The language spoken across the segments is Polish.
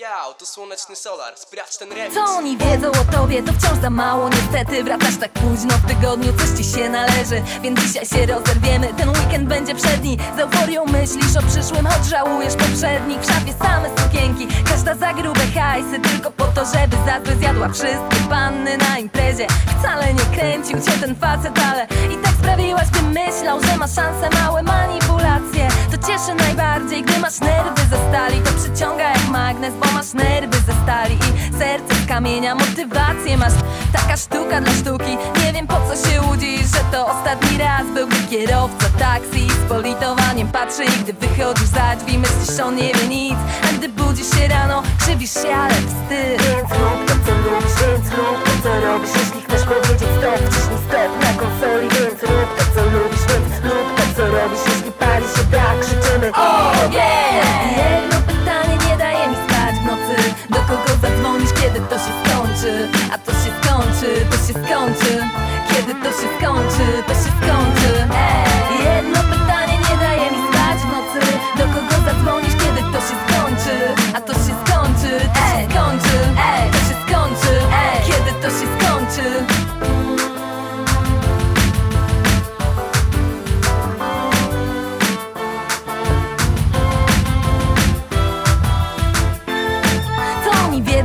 Jał, tu słoneczny solar, sprawdź ten remix Co oni wiedzą o tobie, to wciąż za mało. Niestety wracasz tak późno w tygodniu, coś ci się należy. Więc dzisiaj się rozerwiemy, ten weekend będzie przedni. Z euforią myślisz o przyszłym, choć żałujesz poprzednich W szafie same sukienki, każda za grube hajsy. Tylko po to, żeby zazwy zjadła wszystkie panny na imprezie. Wcale nie kręcił cię ten facet, ale i tak sprawiłaś, bym myślał, że ma szanse małe manipulacje. To cieszy najbardziej, gdy masz nerwy ze stali. To przyciąga jak magnes, masz nerwy ze stali I serce z kamienia, motywację masz. Taka sztuka dla sztuki. Nie wiem po co się łudzisz, że to ostatni raz Był gdy kierowca taksi. Z politowaniem patrzy I gdy wychodzisz za drzwi myślisz on nie wie nic. A gdy budzisz się rano krzywisz się, ale wstyd. Więc rób to co lubisz, więc rób to co robisz. Jeśli chcesz powiedzieć stop, wciśnij stop na konsoli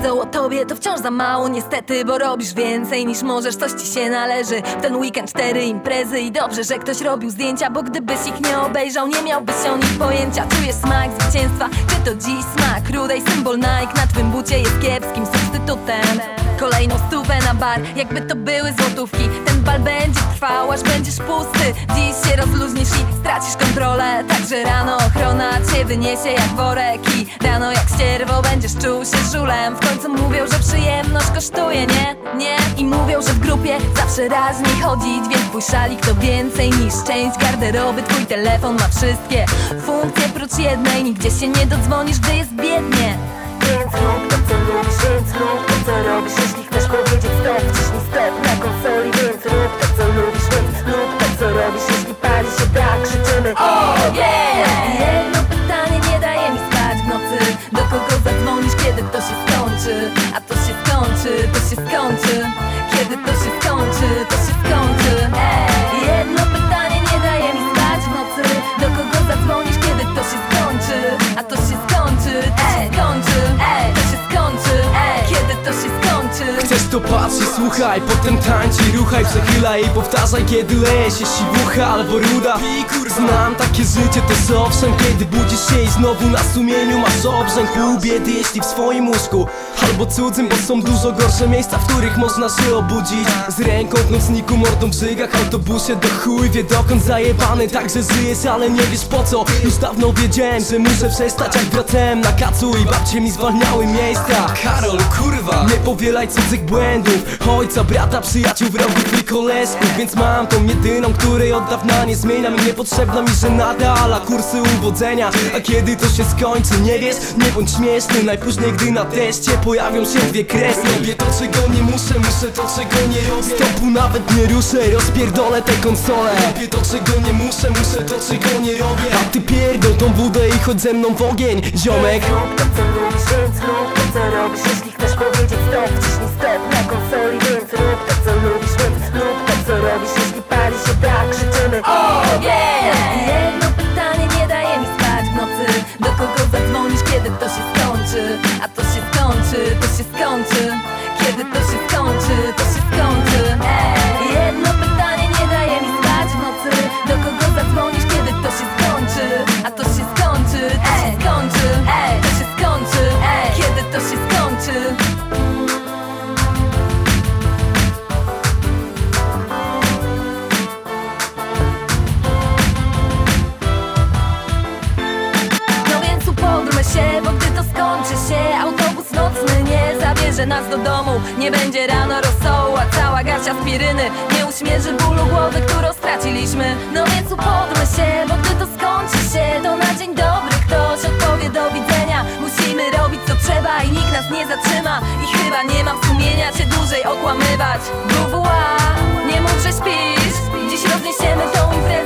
wiedzą o tobie, to wciąż za mało. Niestety Bo robisz więcej niż możesz, coś ci się należy. W ten weekend cztery imprezy i dobrze, że ktoś robił zdjęcia Bo gdybyś ich nie obejrzał, nie miałbyś o nich pojęcia. Czujesz smak zwycięstwa, czy to dziś smak rudej? Symbol Nike. Na twym bucie jest kiepskim substytutem. Kolejną stówę na bar, jakby to były złotówki. Ten bal trwał, aż będziesz pusty. Dziś się rozluźnisz i stracisz kontrolę. Także rano ochrona cię wyniesie jak worek I rano jak ścierwo będziesz czuł się żulem. W końcu mówią, że przyjemność kosztuje, nie? Nie? I mówią, że w grupie zawsze razniej chodzić Więc twój szalik to więcej niż część garderoby. Twój telefon ma wszystkie funkcje prócz jednej. Nigdzie się nie dodzwonisz, gdy jest biednie. Więc rób to co lubisz, więc rób to co robisz. Jeśli chcesz powiedzieć stop, wciśnij stop na konsoli się skończy? Kiedy to się skończy, to się skończy. Ej, Jedno pytanie nie daje mi spać w nocy. Do kogo zadzwonisz, kiedy to się skończy? A to się skończy, to się skończy Ej, To się skończy, Ej, kiedy to się skończy? Chcesz to patrz i słuchaj, potem tańcz i ruchaj Przechylaj i powtarzaj, kiedy leje się siwucha albo ruda. Znam takie życie, to jest owszem Kiedy budzisz się i znowu na sumieniu masz obrzęk Pół biedy, jeśli w swoim łóżku Albo cudzym, bo są dużo gorsze miejsca, w których można się obudzić. Z ręką w nocniku, mordą w żygach, autobusie do chuj Wie dokąd zajebany, także żyjesz, ale nie wiesz po co. Już dawno wiedziałem, że muszę przestać jak wracałem na kacu I babcie mi zwalniały miejsca. Karol, kurwa, nie powielaj cudzych błędów Ojca, brata, przyjaciół, wrogów i koleżków Więc mam tą jedyną, której od dawna nie zmieniam I niepotrzebna mi żenada, ala kursy uwodzenia. A kiedy to się skończy, nie wiesz, nie bądź śmieszny Najpóźniej, gdy na teście pojawią się dwie kresy Robię to, czego nie muszę, muszę to, czego nie robię. Stopu nawet nie ruszę, rozpierdolę te konsole Robię to, czego nie muszę, muszę to, czego nie robię. A ty pierdol tą wódę i chodź ze mną w ogień, ziomek. Rób to co lubisz, więc to co robisz. Jeśli chcesz powiedzieć stop, wciśnij stop na konsoli Więc rób to co lubisz, to co robisz. Jeśli pali się tak, zabierze nas do domu Nie będzie rano rosołu, a cała garść aspiryny Nie uśmierzy bólu głowy, którą straciliśmy. No więc upodrmy się, bo gdy to skończy się To na dzień dobry ktoś odpowie do widzenia. Musimy robić co trzeba i nikt nas nie zatrzyma. I chyba nie mam sumienia cię dłużej okłamywać. WWA, nie mów, że śpisz. Dziś rozniesiemy tą imprezę